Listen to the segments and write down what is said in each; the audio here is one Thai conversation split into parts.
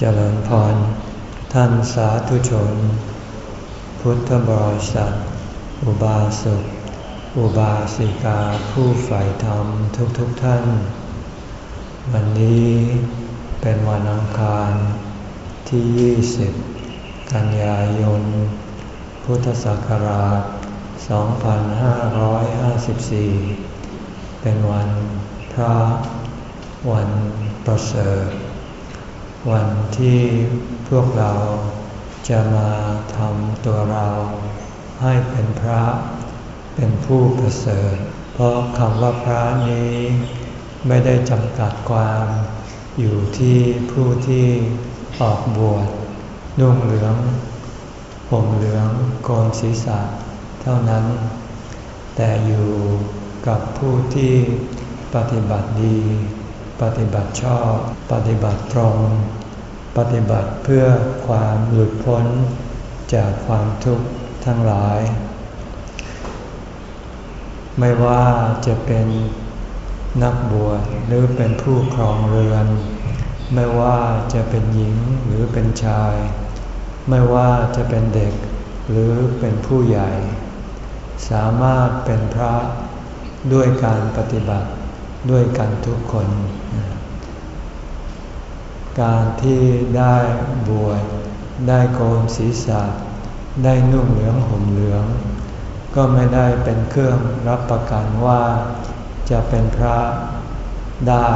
เจริญพร ท่านสาธุชน พุทธบริษัท อุบาสก อุบาสิกาผู้ใฝ่ธรรมทุกๆทท่าน วันนี้เป็นวันอังคารที่ 20 กันยายน พุทธศักราช 2554 เป็นวันพระวันประเสริฐ วันที่พวกเราจะมาทำตัวเราให้เป็นพระเป็นผู้ประเสริฐ เพราะคำว่าพระนี้ไม่ได้จำกัดความอยู่ที่ผู้ที่ออกบวชนุ่งเหลืองผมเหลืองโกนศีรษะเท่านั้น แต่อยู่กับผู้ที่ปฏิบัติดี ปฏิบัติชอบ ปฏิบัติตรง ปฏิบัติเพื่อความหลุดพ้นจากความทุกข์ทั้งหลาย ไม่ว่าจะเป็นนักบวชหรือเป็นผู้ครองเรือน ไม่ว่าจะเป็นหญิงหรือเป็นชาย ไม่ว่าจะเป็นเด็กหรือเป็นผู้ใหญ่ สามารถเป็นพระด้วยการปฏิบัติ ด้วยกันทุกคน การที่ได้บวชได้โกนศีรษะ ได้นุ่งเหลืองห่มเหลือง ก็ไม่ได้เป็นเครื่องรับประกันว่าจะเป็นพระได้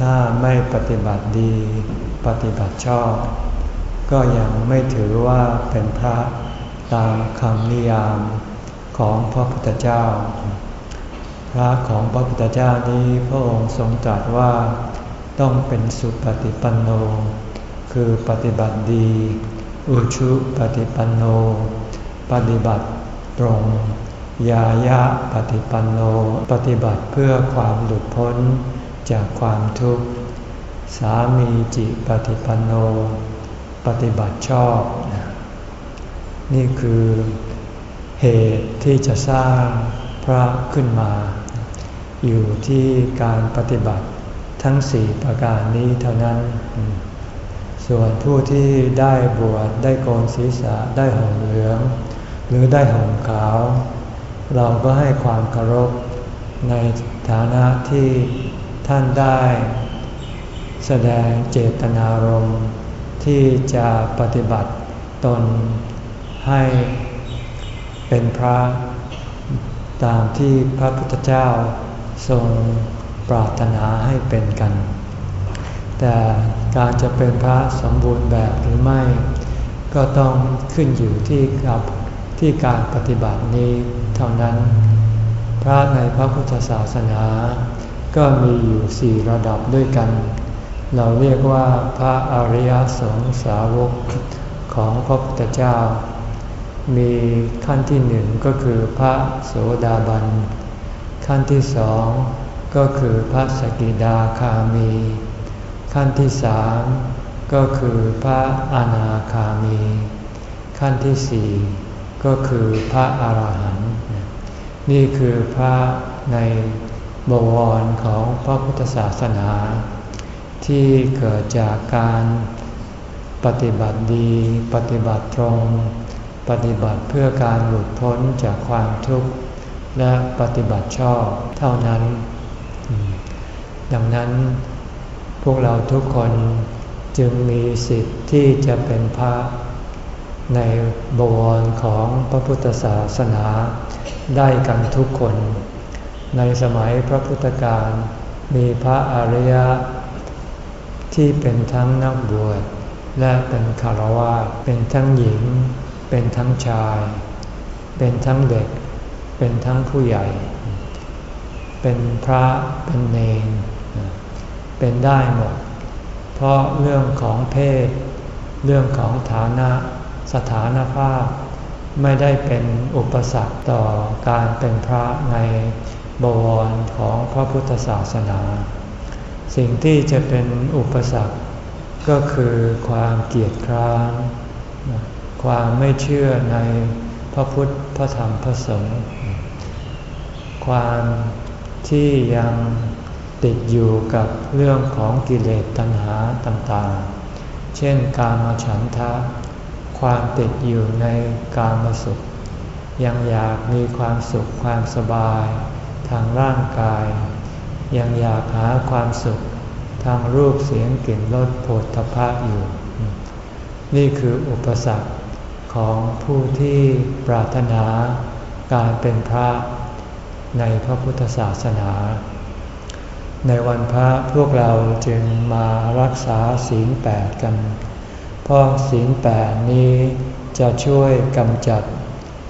ถ้าไม่ปฏิบัติดีปฏิบัติชอบ ก็ยังไม่ถือว่าเป็นพระตามคำนิยามของพระพุทธเจ้า พระของพระพุทธเจ้านี้พระองค์ทรงตรัสว่าต้องเป็นสุปฏิปันโน คือปฏิบัติดี อุชุปฏิปันโน ปฏิบัติตรง ยายะปฏิปันโน ปฏิบัติเพื่อความหลุดพ้นจากความทุกข์ สามีจิปฏิปันโน ปฏิบัติชอบ นี่คือเหตุที่จะสร้างพระขึ้นมา อยู่ที่การปฏิบัติทั้งสี่ประการนี้เท่านั้น ส่วนผู้ที่ได้บวชได้โกนศีรษะได้ห่มเหลือง หรือได้ห่มขาว เราก็ให้ความเคารพในฐานะที่ท่านได้ แสดงเจตนารมณ์ที่จะปฏิบัติตนให้เป็นพระตามที่พระพุทธเจ้า ทรงปรารถนาให้เป็นกัน แต่การจะเป็นพระสมบูรณ์แบบหรือไม่ ก็ต้องขึ้นอยู่ที่กับที่การปฏิบัตินี้เท่านั้น พระในพระพุทธศาสนา ก็มีอยู่สี่ระดับด้วยกัน เราเรียกว่าพระอริยสงสาวกของพระพุทธเจ้า มีขั้นที่หนึ่งก็คือพระโสดาบัน ขั้นที่สองก็คือพระสกิดาคามี ขั้นที่สามก็คือพระอนาคามี ขั้นที่สี่ก็คือพระอาหารหันต์นี่คือพระในบวรของพระพุทธศาสนา ที่เกิดจากการปฏิบัติดี ปฏิบัติตรง ปฏิบัติเพื่อการหลุดพ้นจากความทุกข์ และปฏิบัติชอบเท่านั้น ดังนั้นพวกเราทุกคนจึงมีสิทธิ์ที่จะเป็นพระในบวรของพระพุทธศาสนาได้กันทุกคน ในสมัยพระพุทธการมีพระอริยะ ที่เป็นทั้งนักบวชและเป็นคารวะเป็นทั้งหญิง เป็นทั้งชาย เป็นทั้งเด็ก เป็นทั้งผู้ใหญ่ เป็นพระเป็นเนรเป็นได้หมด เพราะเรื่องของเพศ เรื่องของฐานะสถานภาพ ไม่ได้เป็นอุปสรรคต่อการเป็นพระในบวรของพระพุทธศาสนา สิ่งที่จะเป็นอุปสรรคก็คือความเกียดคร้านความไม่เชื่อในพระพุทธพระธรรมพระสงฆ์ ความที่ยังติดอยู่กับเรื่องของกิเลสตัณหาต่างๆ เช่นการมาฉันทะ ความติดอยู่ในการมาสุข ยังอยากมีความสุขความสบายทางร่างกาย ยังอยากหาความสุขทางรูปเสียงกลิ่นรสโผฏฐพะอยู่ นี่คืออุปสรรคของผู้ที่ปรารถนาการเป็นพระ ในพระพุทธศาสนา ในวันพระพวกเราจึงมารักษาศีลแปดกัน เพราะศีลแปดนี้จะช่วยกำจัด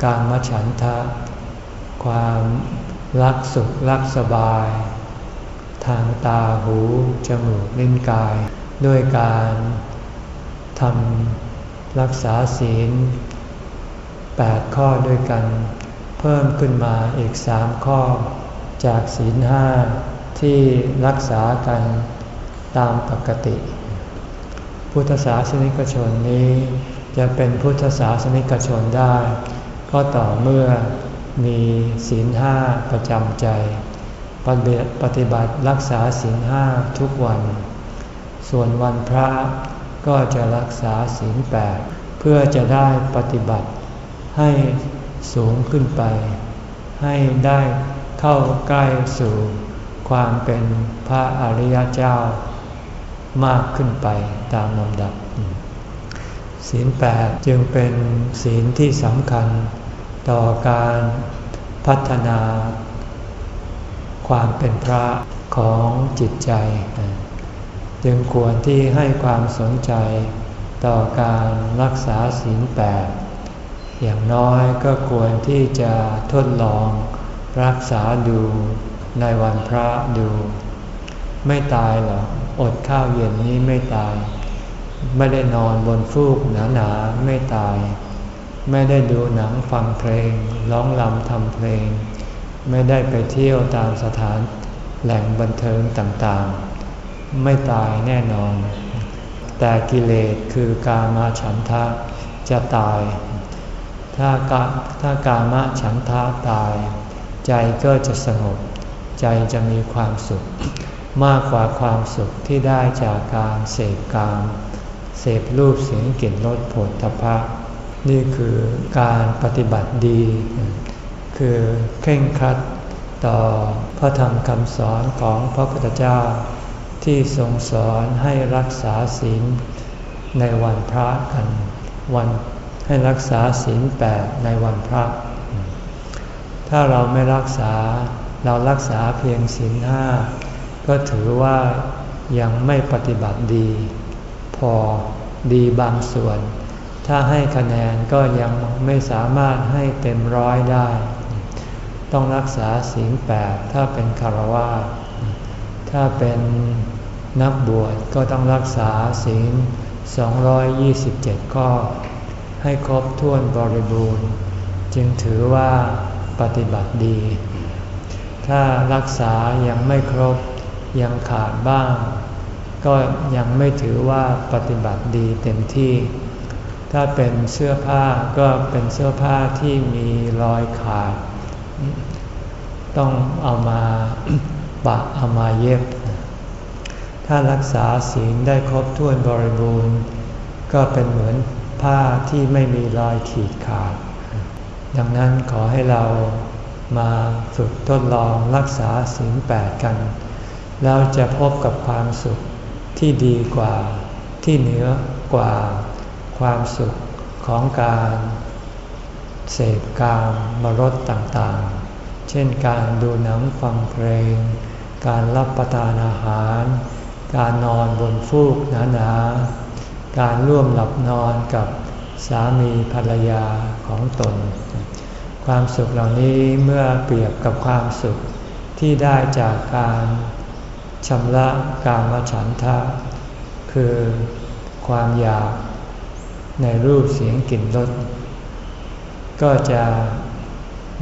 การมฉันทะ ความรักสุขรักสบาย ทางตาหูจมูกลิ้นกาย ด้วยการทำรักษาศีลแปดข้อด้วยกัน พิ่มขึ้นมาอีกสามข้อ จากศีลห้าที่รักษากันตามปกติ พุทธศาสนิกชนนี้จะเป็นพุทธศาสนิกชนได้ ก็ต่อเมื่อมีศีลห้าประจำใจปฏิบัติรักษาศีลห้าทุกวัน ส่วนวันพระก็จะรักษาศีลแปดเพื่อจะได้ปฏิบัติให้ สูงขึ้นไป ให้ได้เข้าใกล้สู่ความเป็นพระอริยเจ้ามากขึ้นไปตามลำดับ ศีลแปดจึงเป็นศีลที่สำคัญ ต่อการพัฒนา ความเป็นพระของจิตใจ จึงควรที่ให้ความสนใจต่อการรักษาศีลแปด อย่างน้อยก็ควรที่จะทดลองรักษาดูในวันพระดู ไม่ตายหรอกอดข้าวเย็นนี้ไม่ตาย ไม่ได้นอนบนฟูกหนาๆไม่ตาย ไม่ได้ดูหนังฟังเพลง ร้องลำทำเพลง ไม่ได้ไปเที่ยวตามสถานแหล่งบันเทิงต่างๆ ไม่ตายแน่นอน แต่กิเลสคือการมาฉันทะจะตาย ถ้ากาถ้ากามะฉันทะตาย ใจก็จะสงบ ใจจะมีความสุข มากกว่าความสุขที่ได้จากการเสพกามเสพรูปเสียงกลิ่นรสผลตภะนี่คือการปฏิบัติดี คือเข่งครัดต่อพระธรรมคำสอนของพระพุทธเจ้า ที่ทรงสอนให้รักษาศีลในวันพระกัน วัน ให้รักษาศีลแปดในวันพระ ถ้าเราไม่รักษาเรารักษาเพียงศีลห้าก็ถือว่ายังไม่ปฏิบัติดี พอดีบางส่วน ถ้าให้คะแนนก็ยังไม่สามารถให้เต็มร้อยได้ ต้องรักษาศีลแปดถ้าเป็นคารวะถ้าเป็นนักบวชก็ต้องรักษาศีล 227 ข้อ ให้ครบถ้วนบริบูรณ์ จึงถือว่าปฏิบัติดี ถ้ารักษายังไม่ครบยังขาดบ้าง ก็ยังไม่ถือว่าปฏิบัติดีเต็มที่ ถ้าเป็นเสื้อผ้าก็เป็นเสื้อผ้าที่มีรอยขาด ต้องเอามาปะเอามาเย็บ ถ้ารักษาศีลได้ครบถ้วนบริบูรณ์ ก็เป็นเหมือน ผ้าที่ไม่มีรอยขีดขาด ดังนั้นขอให้เรามาฝึกทดลองรักษาศีลแปดกัน แล้วจะพบกับความสุขที่ดีกว่าที่เหนือกว่าความสุขของการเสพกามมรดต่างๆ เช่นการดูหนังฟังเพลง การรับประทานอาหาร การนอนบนฟูกหนาๆ การร่วมหลับนอนกับสามีภรรยาของตน ความสุขเหล่านี้เมื่อเปรียบกับความสุขที่ได้จากการชำระกามฉันทะ คือความอยากในรูปเสียงกลิ่นรสก็จะ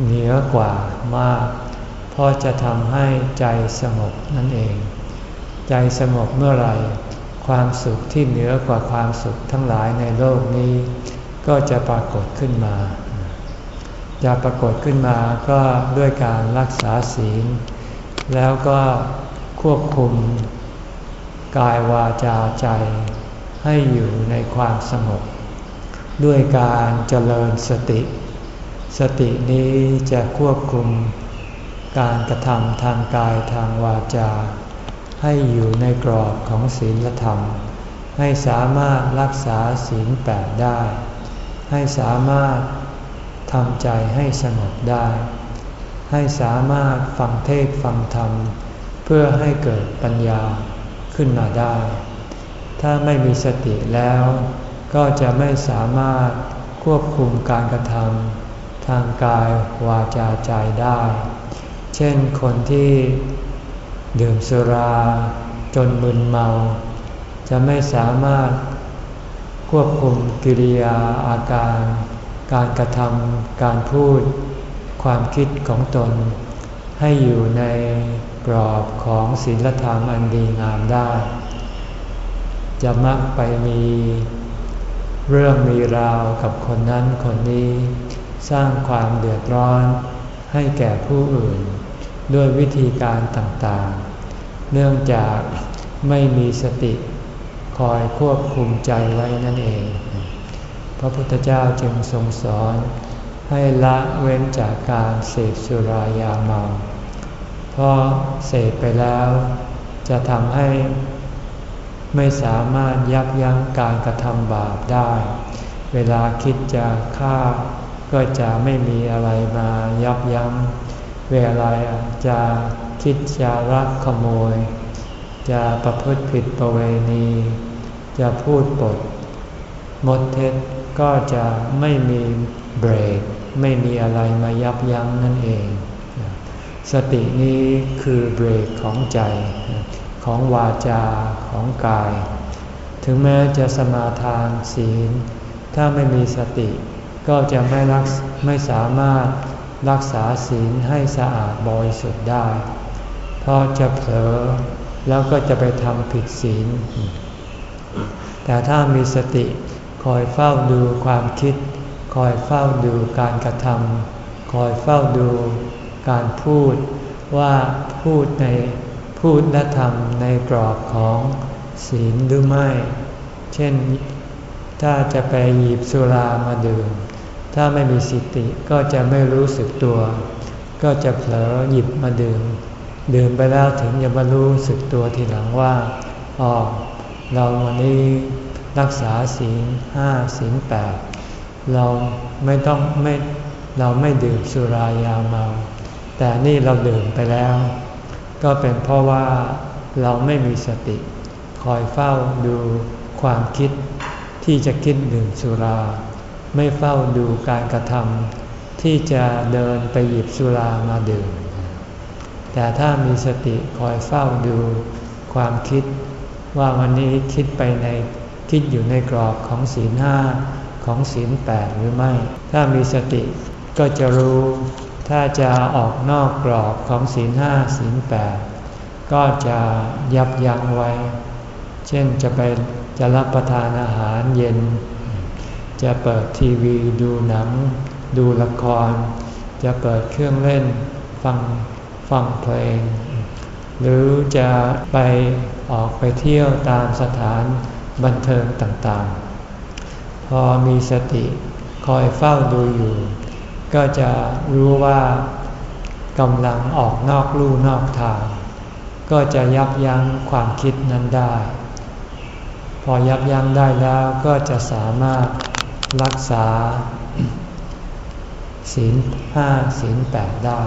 เหนือกว่ามาก เพราะจะทำให้ใจสงบนั่นเอง ใจสงบเมื่อไหร่ ความสุขที่เหนือกว่าความสุขทั้งหลายในโลกนี้ ก็จะปรากฏขึ้นมา จะปรากฏขึ้นมาก็ด้วยการรักษาศีล แล้วก็ควบคุมกายวาจาใจให้อยู่ในความสงบด้วยการเจริญสติ สตินี้จะควบคุมการกระทำทางกายทางวาจา ให้อยู่ในกรอบของศีลธรรม ให้สามารถรักษาศีลแปดได้ ให้สามารถทำใจให้สงบได้ ให้สามารถฟังเทศฟังธรรม เพื่อให้เกิดปัญญาขึ้นมาได้ ถ้าไม่มีสติแล้ว ก็จะไม่สามารถควบคุมการกระทำทางกายวาจาใจได้ เช่นคนที่ ดื่มสุราจนมึนเมา จะไม่สามารถควบคุมกิริยาอาการ การกระทำการพูด ความคิดของตน ให้อยู่ในกรอบของศีลธรรมอันดีงามได้ จะมักไปมีเรื่องมีราวกับคนนั้นคนนี้ สร้างความเดือดร้อนให้แก่ผู้อื่น ด้วยวิธีการต่างๆ เนื่องจากไม่มีสติคอยควบคุมใจไว้นั่นเอง พระพุทธเจ้าจึงทรงสอน ให้ละเว้นจากการเสพสุรายาเมา เพราะเสพไปแล้ว จะทำให้ไม่สามารถยับยั้งการกระทำบาปได้ เวลาคิดจะฆ่าก็จะไม่มีอะไรมายับยั้ง เวลาจะคิดจะรักขโมย จะประพฤติผิดประเวณี จะพูดปด มดเท็จก็จะไม่มีเบรก ไม่มีอะไรมายับยั้งนั่นเอง สตินี้คือเบรกของใจ ของวาจาของกาย ถึงแม้จะสมาทานศีล ถ้าไม่มีสติก็จะไม่รักไม่สามารถ รักษาศีลให้สะอาดบริสุทธิ์ได้ เพราะจะเผลอแล้วก็จะไปทำผิดศีล แต่ถ้ามีสติคอยเฝ้าดูความคิด คอยเฝ้าดูการกระทำคอยเฝ้าดูการพูดว่าพูดในพูดและทำในกรอบของศีลหรือไม่ เช่นถ้าจะไปหยิบสุรามาดื่ม ถ้าไม่มีสติก็จะไม่รู้สึกตัว ก็จะเผลอหยิบมาดื่ม ดื่มไปแล้วถึงจะมารู้สึกตัวทีหลังว่าอ๋อเราวันนี้รักษาศีลห้าศีลแปดเราไม่ต้องไม่เราไม่ดื่มสุรายาเมา แต่นี่เราดื่มไปแล้ว ก็เป็นเพราะว่าเราไม่มีสติ คอยเฝ้าดูความคิดที่จะคิดดื่มสุรา ไม่เฝ้าดูการกระทำที่จะเดินไปหยิบสุรามาดื่ม แต่ถ้ามีสติคอยเฝ้าดูความคิด ว่าวันนี้คิดไปในคิดอยู่ในกรอบของศีลห้าของศีลแปดหรือไม่ ถ้ามีสติก็จะรู้ ถ้าจะออกนอกกรอบของศีลห้าศีลแปดก็จะยับยั้งไว้ เช่นจะไปจะรับประทานอาหารเย็น จะเปิดทีวีดูหนัง ดูละคร จะเปิดเครื่องเล่น ฟังฟังเพลง หรือจะไปออกไปเที่ยวตามสถานบันเทิงต่างๆ พอมีสติคอยเฝ้าดูอยู่ ก็จะรู้ว่ากำลังออกนอกลู่นอกทาง ก็จะยับยั้งความคิดนั้นได้ พอยับยั้งได้แล้วก็จะสามารถ รักษาศีลห้าศีลแปดได้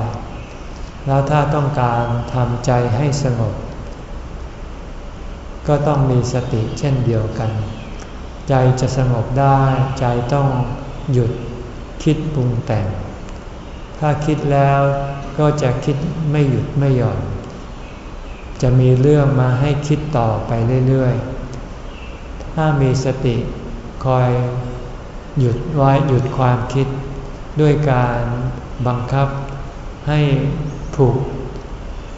แล้วถ้าต้องการทำใจให้สงบ ก็ต้องมีสติเช่นเดียวกัน ใจจะสงบได้ใจต้องหยุดคิดปรุงแต่ง ถ้าคิดแล้วก็จะคิดไม่หยุดไม่หย่อน จะมีเรื่องมาให้คิดต่อไปเรื่อยๆ ถ้ามีสติคอย หยุดไว้หยุดความคิด ด้วยการบังคับให้ผูก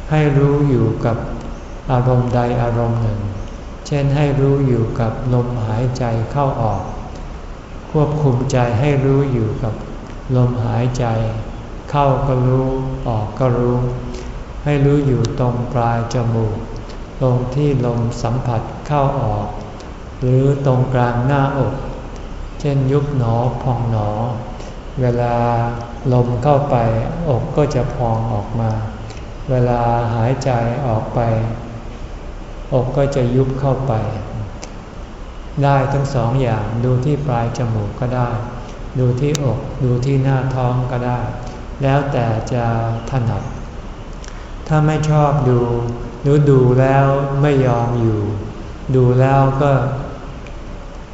ให้รู้อยู่กับอารมณ์ใดอารมณ์หนึ่ง เช่นให้รู้อยู่กับลมหายใจเข้าออก ควบคุมใจให้รู้อยู่กับลมหายใจ เข้าก็รู้ออกก็รู้ ให้รู้อยู่ตรงปลายจมูกตรงที่ลมสัมผัสเข้าออก หรือตรงกลางหน้าอก เช่นยุบหนอพองหนอ เวลาลมเข้าไปอกก็จะพองออกมา เวลาหายใจออกไป อกก็จะยุบเข้าไป ได้ทั้งสองอย่างดูที่ปลายจมูกก็ได้ ดูที่อกดูที่หน้าท้องก็ได้ แล้วแต่จะถนัด ถ้าไม่ชอบดูหรือดูแล้วไม่ยอมอยู่ ดูแล้วก็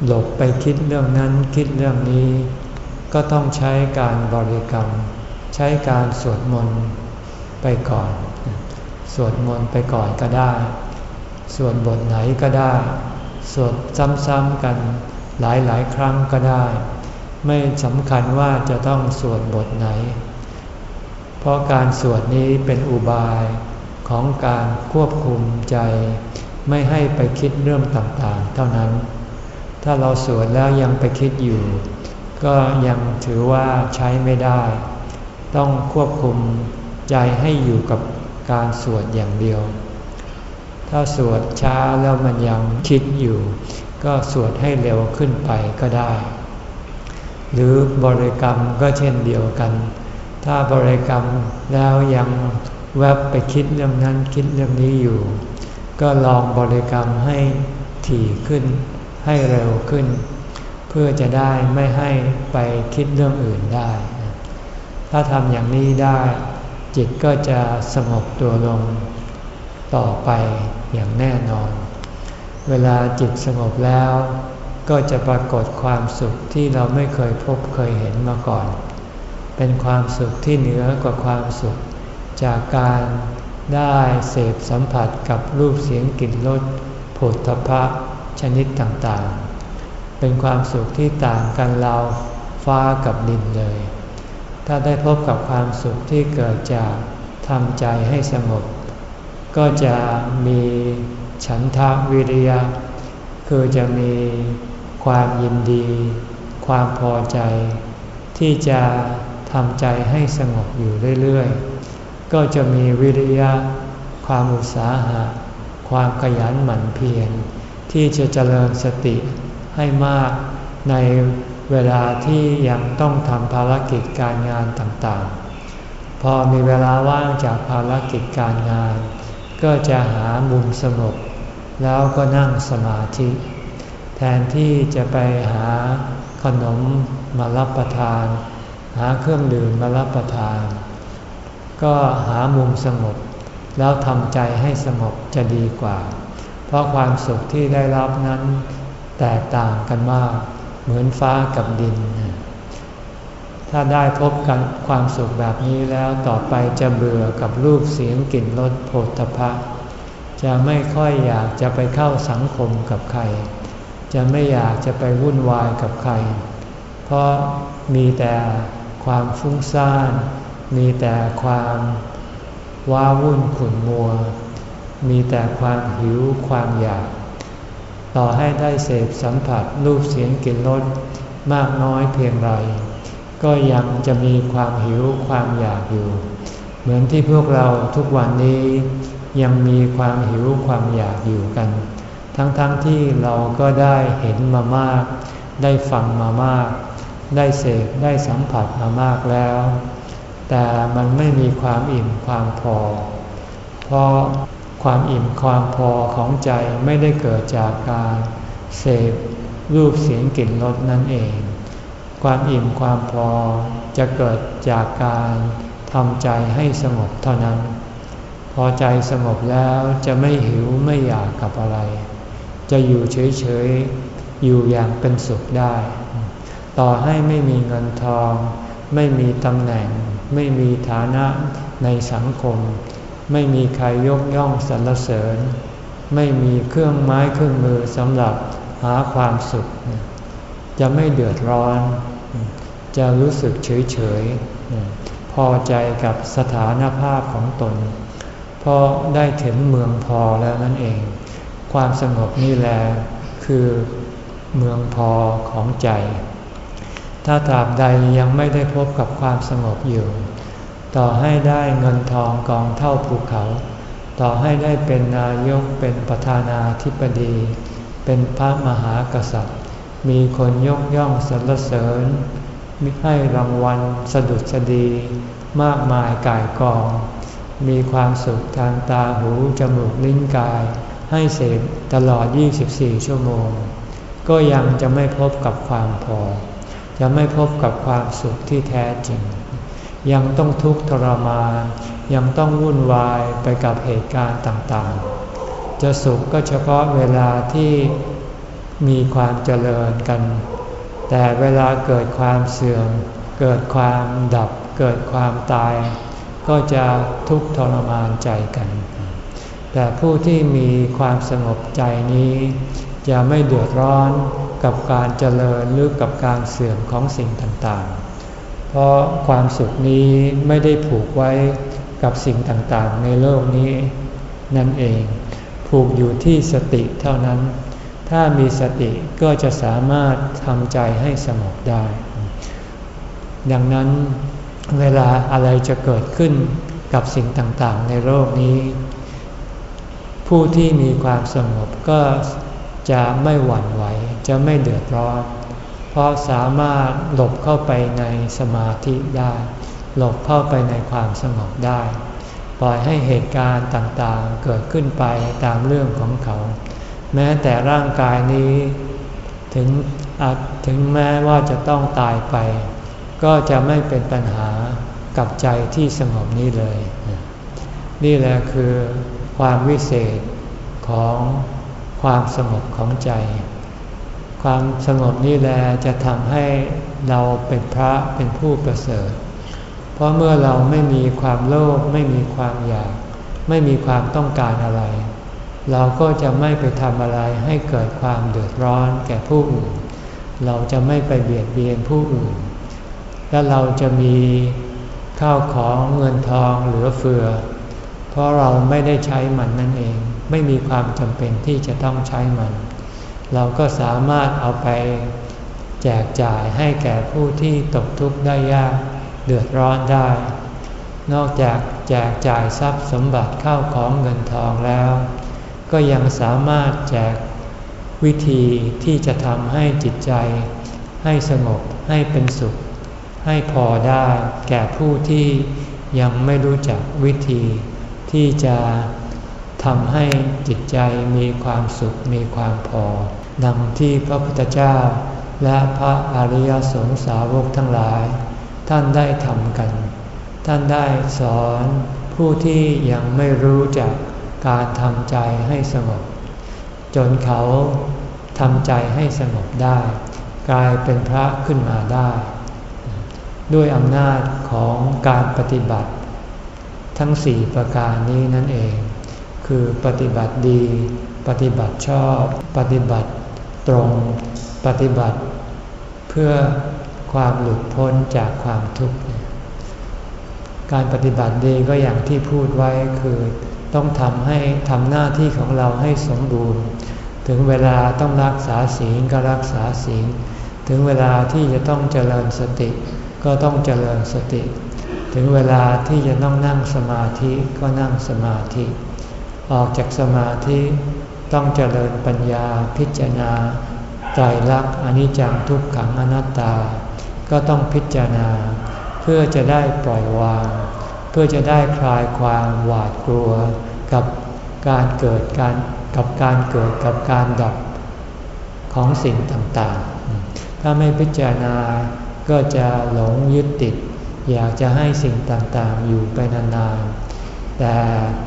หลบไปคิดเรื่องนั้นคิดเรื่องนี้ ก็ต้องใช้การบริกรรม ใช้การสวดมนต์ไปก่อน สวดมนต์ไปก่อนก็ได้ สวดบทไหนก็ได้ สวดซ้ำๆกันหลายๆ ครั้งก็ได้ ไม่สำคัญว่าจะต้องสวดบทไหน เพราะการสวดนี้เป็นอุบายของการควบคุมใจ ไม่ให้ไปคิดเรื่องต่างๆ เท่านั้น ถ้าเราสวดแล้วยังไปคิดอยู่ ก็ยังถือว่าใช้ไม่ได้ ต้องควบคุมใจให้อยู่กับการสวดอย่างเดียว ถ้าสวดช้าแล้วมันยังคิดอยู่ ก็สวดให้เร็วขึ้นไปก็ได้ หรือบริกรรมก็เช่นเดียวกัน ถ้าบริกรรมแล้วยังแวบไปคิดเรื่องนั้นคิดเรื่องนี้อยู่ ก็ลองบริกรรมให้ถี่ขึ้น ให้เร็วขึ้น เพื่อจะได้ไม่ให้ไปคิดเรื่องอื่นได้ ถ้าทำอย่างนี้ได้ จิตก็จะสงบตัวลงต่อไปอย่างแน่นอน เวลาจิตสงบแล้ว ก็จะปรากฏความสุขที่เราไม่เคยพบเคยเห็นมาก่อน เป็นความสุขที่เหนือกว่าความสุข จากการได้เสพสัมผัสกับรูปเสียงกลิ่นรสผลทพะ ชนิดต่างๆ เป็นความสุขที่ต่างกันเราฟ้ากับดินเลย ถ้าได้พบกับความสุขที่เกิดจากทำใจให้สงบ ก็จะมีฉันทะวิริยะ คือจะมีความยินดี ความพอใจ ที่จะทำใจให้สงบอยู่เรื่อยๆ ก็จะมีวิริยะ ความอุตสาหะ ความขยันหมั่นเพียร ที่จะเจริญสติให้มากในเวลาที่ยังต้องทำภารกิจการงานต่างๆ พอมีเวลาว่างจากภารกิจการงาน ก็จะหามุมสงบแล้วก็นั่งสมาธิ แทนที่จะไปหาขนมมารับประทาน หาเครื่องดื่มมารับประทาน ก็หามุมสงบ แล้วทำใจให้สงบจะดีกว่า ราะความสุขที่ได้รับนั้นแตกต่างกันมาก เหมือนฟ้ากับดิน ถ้าได้พบกันความสุขแบบนี้แล้วต่อไปจะเบื่อกับรูปเสียงกลิ่นรสโผฏฐะจะไม่ค่อยอยากจะไปเข้าสังคมกับใคร จะไม่อยากจะไปวุ่นวายกับใคร เพราะมีแต่ความฟุ้งซ่าน มีแต่ความว้าวุ่นขุ่นมัว มีแต่ความหิวความอยาก ต่อให้ได้เสพสัมผัสรูปเสียงกลิ่นรสมากน้อยเพียงไร ก็ยังจะมีความหิวความอยากอยู่ เหมือนที่พวกเราทุกวันนี้ยังมีความหิวความอยากอยู่กัน ทั้งๆทที่เราก็ได้เห็นมามาก ได้ฟังมามาก ได้เสพได้สัมผัสมามากแล้ว แต่มันไม่มีความอิ่มความพอ เพราะ ความอิ่มความพอของใจไม่ได้เกิดจากการเสพรูปเสียงกลิ่นรสนั่นเอง ความอิ่มความพอจะเกิดจากการทำใจให้สงบเท่านั้น พอใจสงบแล้วจะไม่หิวไม่อยากกับอะไร จะอยู่เฉยๆ อยู่อย่างเป็นสุขได้ ต่อให้ไม่มีเงินทอง ไม่มีตำแหน่ง ไม่มีฐานะในสังคม ไม่มีใครยกย่องสรรเสริญ ไม่มีเครื่องไม้เครื่องมือสำหรับหาความสุข จะไม่เดือดร้อน จะรู้สึกเฉยเฉยพอใจกับสถานภาพของตน เพราะได้ถึงเมืองพอแล้วนั่นเอง ความสงบนี่แหละคือเมืองพอของใจ ถ้าตราบใดยังไม่ได้พบกับความสงบอยู่ ต่อให้ได้เงินทองกองเท่าภูเขา ต่อให้ได้เป็นนายกเป็นประธานาธิบดี เป็นพระมหากษัตริย์ มีคนยกย่องสรรเสริญมิให้รางวัลสะดุดสดี มากมายกายกอง มีความสุขทางตาหูจมูกลิ้นกาย ให้เสพตลอด 24 ชั่วโมง ก็ยังจะไม่พบกับความพอ จะไม่พบกับความสุขที่แท้จริง ยังต้องทุกข์ทรมาน ยังต้องวุ่นวายไปกับเหตุการณ์ต่างๆ จะสุขก็เฉพาะเวลาที่มีความเจริญกัน แต่เวลาเกิดความเสื่อม เกิดความดับ เกิดความตาย ก็จะทุกข์ทรมานใจกัน แต่ผู้ที่มีความสงบใจนี้จะไม่เดือดร้อนกับการเจริญหรือกับการเสื่อมของสิ่งต่างๆ เพราะความสุขนี้ไม่ได้ผูกไว้กับสิ่งต่างๆ ในโลกนี้ นั่นเอง ผูกอยู่ที่สติเท่านั้น ถ้ามีสติก็จะสามารถทำใจให้สงบได้ ดังนั้นเวลาอะไรจะเกิดขึ้นกับสิ่งต่างๆ ในโลกนี้ ผู้ที่มีความสงบก็จะไม่หวั่นไหว จะไม่เดือดร้อน เพราะสามารถหลบเข้าไปในสมาธิได้ หลบเข้าไปในความสงบได้ ปล่อยให้เหตุการณ์ต่างๆเกิดขึ้นไปตามเรื่องของเขา แม้แต่ร่างกายนี้ถึงถึงแม้ว่าจะต้องตายไป ก็จะไม่เป็นปัญหากับใจที่สงบนี้เลย นี่แหละคือความวิเศษของความสงบของใจ ความสงบนี่แหละจะทำให้เราเป็นพระเป็นผู้ประเสริฐ เพราะเมื่อเราไม่มีความโลภไม่มีความอยาก ไม่มีความต้องการอะไร เราก็จะไม่ไปทำอะไรให้เกิดความเดือดร้อนแก่ผู้อื่น เราจะไม่ไปเบียดเบียนผู้อื่น และเราจะมีข้าวของเงินทองเหลือเฟือ เพราะเราไม่ได้ใช้มันนั่นเอง ไม่มีความจำเป็นที่จะต้องใช้มัน เราก็สามารถเอาไปแจกจ่ายให้แก่ผู้ที่ตกทุกข์ได้ยากเดือดร้อนได้ นอกจากแจกจ่ายทรัพย์สมบัติเข้าของเงินทองแล้ว ก็ยังสามารถแจกวิธีที่จะทำให้จิตใจ ให้สงบให้เป็นสุข ให้พอได้แก่ผู้ที่ยังไม่รู้จักวิธีที่จะ ทำให้จิตใจมีความสุขมีความพอ ดังที่พระพุทธเจ้า และพระอริยสงสาวกทั้งหลาย ท่านได้ทำกัน ท่านได้สอนผู้ที่ยังไม่รู้จักการทำใจให้สงบ จนเขาทำใจให้สงบได้ กลายเป็นพระขึ้นมาได้ ด้วยอำนาจของการปฏิบัติ ทั้งสี่ประการนี้นั่นเอง คือปฏิบัติดี ปฏิบัติชอบ ปฏิบัติตรง ปฏิบัติ เพื่อความหลุดพ้นจากความทุกข์ การปฏิบัติดีก็อย่างที่พูดไว้คือต้องทำให้ทำหน้าที่ของเราให้สมบูรณ์ ถึงเวลาต้องรักษาศีลก็รักษาศีล ถึงเวลาที่จะต้องเจริญสติ ก็ต้องเจริญสติ ถึงเวลาที่จะต้องนั่งสมาธิก็นั่งสมาธิ ออกจากสมาธิต้องเจริญปัญญาพิจารณาใจรักอนิจจังทุกขังอนัตตา ก็ต้องพิจารณา เพื่อจะได้ปล่อยวาง เพื่อจะได้คลายความหวาดกลัว กับการเกิดการกับการเกิดกับการดับของสิ่งต่างๆ ถ้าไม่พิจารณาก็จะหลงยึดติด อยากจะให้สิ่งต่างๆ อยู่ไปนานๆ แต่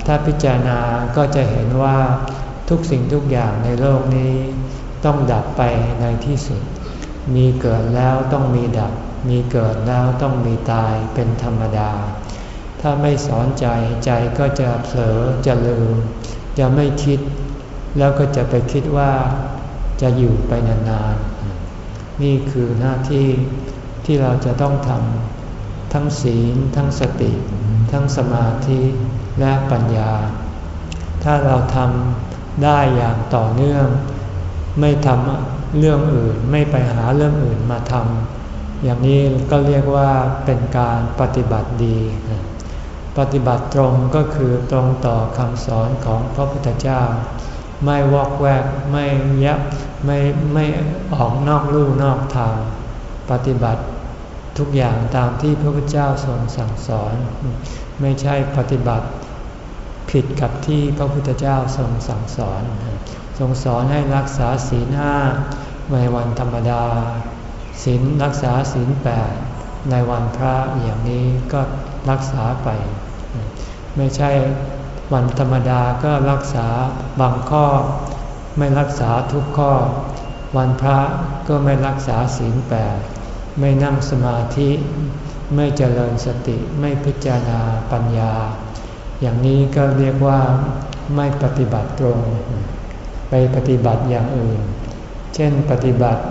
ถ้าพิจารณาก็จะเห็นว่าทุกสิ่งทุกอย่างในโลกนี้ ต้องดับไปในที่สุด มีเกิดแล้วต้องมีดับ มีเกิดแล้วต้องมีตายเป็นธรรมดา ถ้าไม่สอนใจใจก็จะเผลอจะลืม จะไม่คิด แล้วก็จะไปคิดว่าจะอยู่ไปนานๆ นี่คือหน้าที่ที่เราจะต้องทำทั้งศีล ทั้งสติ ทั้งสมาธิ และปัญญา ถ้าเราทำได้อย่างต่อเนื่อง ไม่ทำเรื่องอื่นไม่ไปหาเรื่องอื่นมาทำอย่างนี้ก็เรียกว่าเป็นการปฏิบัติดี ปฏิบัติตรงก็คือตรงต่อคำสอนของพระพุทธเจ้า ไม่วอกแวกไม่ยับไม่ไม่ออกนอกลู่นอกทาง ปฏิบัติทุกอย่างตามที่พระพุทธเจ้าทรงสั่งสอน ไม่ใช่ปฏิบัติ ผิดกับที่พระพุทธเจ้าทรงสั่งสอน ทรงสอนให้รักษาศีลห้าในวันธรรมดาศีลรักษาศีลแปดในวันพระอย่างนี้ก็รักษาไป ไม่ใช่วันธรรมดาก็รักษาบางข้อ ไม่รักษาทุกข้อ วันพระก็ไม่รักษาศีลแปดไม่นั่งสมาธิ ไม่เจริญสติไม่พิจารณาปัญญา อย่างนี้ก็เรียกว่าไม่ปฏิบัติตรง ไปปฏิบัติอย่างอื่น เช่นปฏิบัติ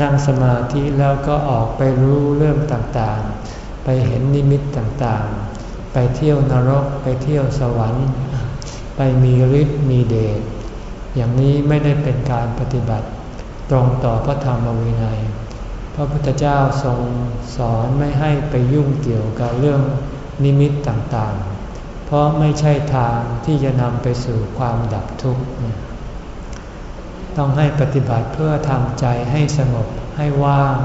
นั่งสมาธิแล้วก็ออกไปรู้เรื่องต่างๆ ไปเห็นนิมิตต่างๆ ไปเที่ยวนรกไปเที่ยวสวรรค์ ไปมีฤทธิ์มีเดชอย่างนี้ไม่ได้เป็นการปฏิบัติตรงต่อพระธรรมวินัย พระพุทธเจ้าทรงสอนไม่ให้ไปยุ่งเกี่ยวกับเรื่อง นิมิตต่างๆ เพราะไม่ใช่ทางที่จะนำไปสู่ความดับทุกข์ ต้องให้ปฏิบัติเพื่อทำใจให้สงบ ให้ว่าง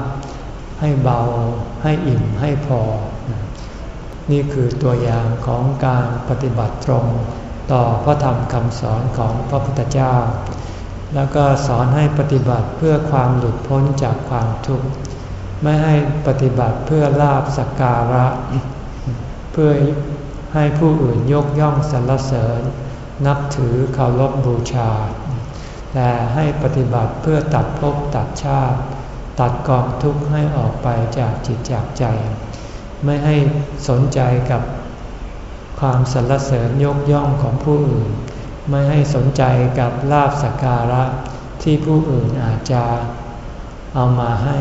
ให้เบา ให้อิ่ม ให้พอ นี่คือตัวอย่างของการปฏิบัติตรงต่อพระธรรมคำสอนของพระพุทธเจ้า แล้วก็สอนให้ปฏิบัติเพื่อความหลุดพ้นจากความทุกข์ ไม่ให้ปฏิบัติเพื่อลาบสักการะ พื่อให้ผู้อื่นยกย่องสรรเสริญ นับถือเคารพบูชา แต่ให้ปฏิบัติเพื่อตัดภพตัดชาติ ตัดกองทุกข์ให้ออกไปจากจิตจากใจ ไม่ให้สนใจกับความสรรเสริญยกย่องของผู้อื่น ไม่ให้สนใจกับลาบสักการะที่ผู้อื่นอาจจะเอามาให้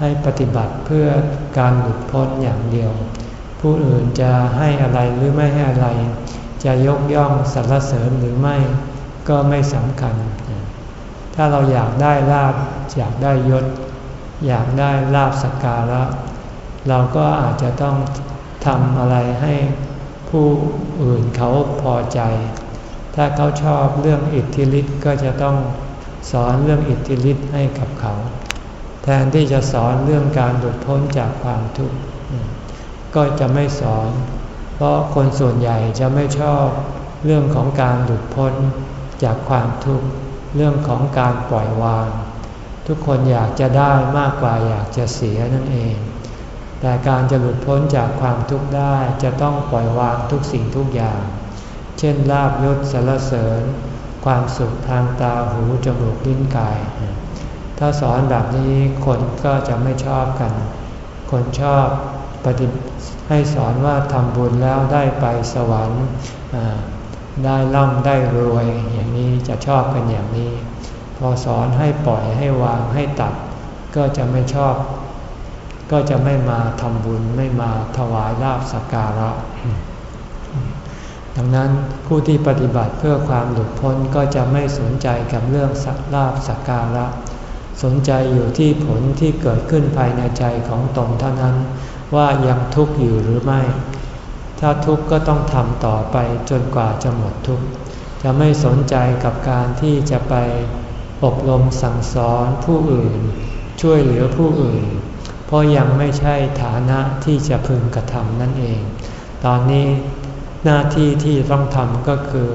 ให้ปฏิบัติเพื่อการหลุดพ้นอย่างเดียว ผู้อื่นจะให้อะไรหรือไม่ให้อะไร จะยกย่องสรรเสริญหรือไม่ก็ไม่สำคัญ ถ้าเราอยากได้ลาบอยากได้ยศ อยากได้ลาบสักการะ เราก็อาจจะต้องทำอะไรให้ผู้อื่นเขาพอใจ ถ้าเขาชอบเรื่องอิทธิฤทธิ์ก็จะต้องสอนเรื่องอิทธิฤทธิ์ให้กับเขา แทนที่จะสอนเรื่องการหลุดพ้นจากความทุกข์ ก็จะไม่สอน เพราะคนส่วนใหญ่จะไม่ชอบเรื่องของการหลุดพ้นจากความทุกข์เรื่องของการปล่อยวาง ทุกคนอยากจะได้มากกว่าอยากจะเสียนั่นเอง แต่การจะหลุดพ้นจากความทุกข์ได้จะต้องปล่อยวางทุกสิ่งทุกอย่าง เช่นลาบยศสารเสริญ ความสุขทางตาหูจมูกลิ้นกาย ถ้าสอนแบบนี้คนก็จะไม่ชอบกัน คนชอบปฏิ ให้สอนว่าทำบุญแล้วได้ไปสวรรค์ได้ร่ำได้รวยอย่างนี้จะชอบกันอย่างนี้ พอสอนให้ปล่อยให้วางให้ตัด ก็จะไม่ชอบ ก็จะไม่มาทำบุญไม่มาถวายลาบสักการะ ดังนั้นผู้ที่ปฏิบัติเพื่อความหลุดพ้นก็จะไม่สนใจกับเรื่องสักลาบสักการะ สนใจอยู่ที่ผลที่เกิดขึ้นภายในใจของตนเท่านั้น ว่ายังทุกข์อยู่หรือไม่ ถ้าทุกข์ก็ต้องทำต่อไปจนกว่าจะหมดทุกข์ จะไม่สนใจกับการที่จะไปอบรมสั่งสอนผู้อื่น ช่วยเหลือผู้อื่น เพราะยังไม่ใช่ฐานะที่จะพึงกระทำนั่นเอง ตอนนี้หน้าที่ที่ต้องทำก็คือ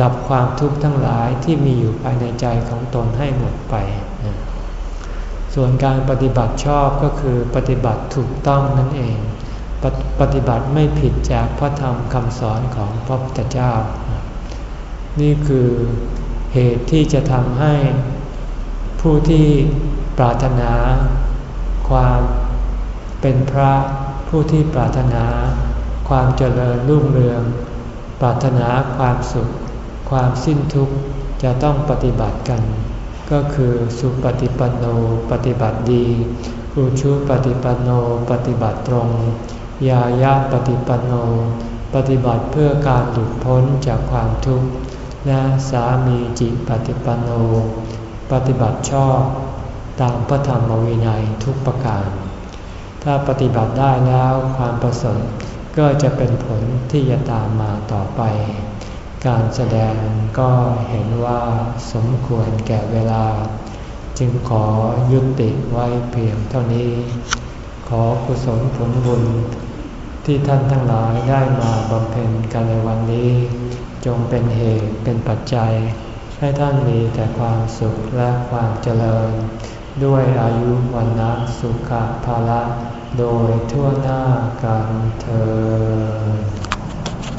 ดับความทุกข์ทั้งหลายที่มีอยู่ภายในใจของตนให้หมดไป ส่วนการปฏิบัติชอบก็คือปฏิบัติถูกต้องนั่นเองปปฏิบัติไม่ผิดจากพระธรรมคำสอนของพระพุทธเจ้า นี่คือเหตุที่จะทำให้ผู้ที่ปรารถนาความเป็นพระผู้ที่ปรารถนาความเจริญรุ่งเรือง ปรารถนาความสุข ความสิ้นทุกข์จะต้องปฏิบัติกัน ก็คือสุปฏิปันโนปฏิบัติดีอุชุปฏิปันโนปฏิบัติตรง ยายาปฏิปันโน ปฏิบัติเพื่อการหลุดพ้นจากความทุกข์ และสามีจิปฏิปันโน ปฏิบัติชอบตามพระธรรมวินัยทุกประการ ถ้าปฏิบัติได้แล้วความประเสริฐก็จะเป็นผลที่จะตามมาต่อไป การแสดงก็เห็นว่าสมควรแก่เวลา จึงขอยุติไว้เพียงเท่านี้ ขอกุศลผลบุญ ที่ท่านทั้งหลายได้มาบำเพ็ญกันในวันนี้ จงเป็นเหตุเป็นปัจจัย ให้ท่านมีแต่ความสุขและความเจริญ ด้วยอายุวันนะสุขภาละโดยทั่วหน้ากันเธอ